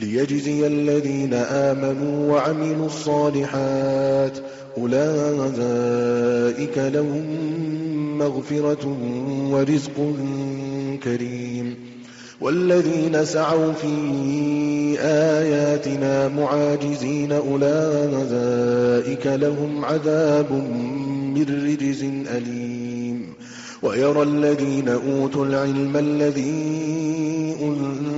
ليجزي الذين آمنوا وعملوا الصالحات أولئك لهم مغفرة ورزق كريم والذين سعوا في آياتنا معاجزين أولئك لهم عذاب من رجز أليم ويرى الذين أوتوا العلم الذي أنزل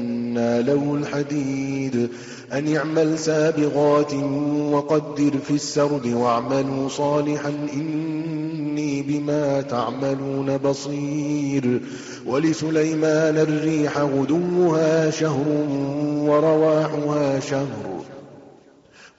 له الحديد. أن اعمل سابغات وقدر في السرد واعملوا صالحا إني بما تعملون بصير. ولسليمان الريح غدوها شهر ورواحها شهر.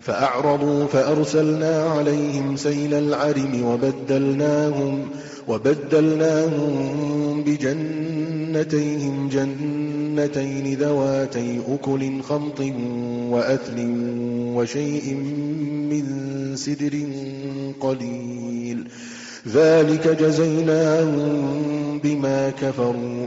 فأعرضوا فأرسلنا عليهم سيل العرم وبدلناهم وبدلناهم بجنتيهم جنتين ذواتي أكل خمط وأثل وشيء من سدر قليل ذلك جزيناهم بما كفروا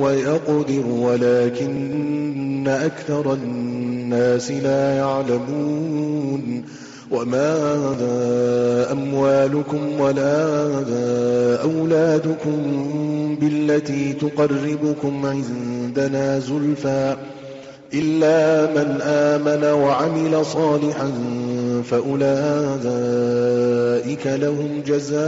ويقدر ولكن أكثر الناس لا يعلمون. وما أموالكم ولا أولادكم بالتي تقربكم عندنا زلفى. إلا من آمن وعمل صالحا فأولئك لهم جزاء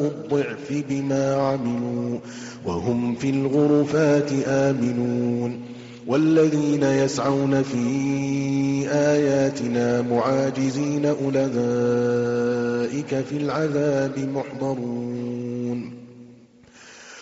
الضعف بما عملوا وهم في الغرفات آمنون والذين يسعون في آياتنا معاجزين أولئك في العذاب محضرون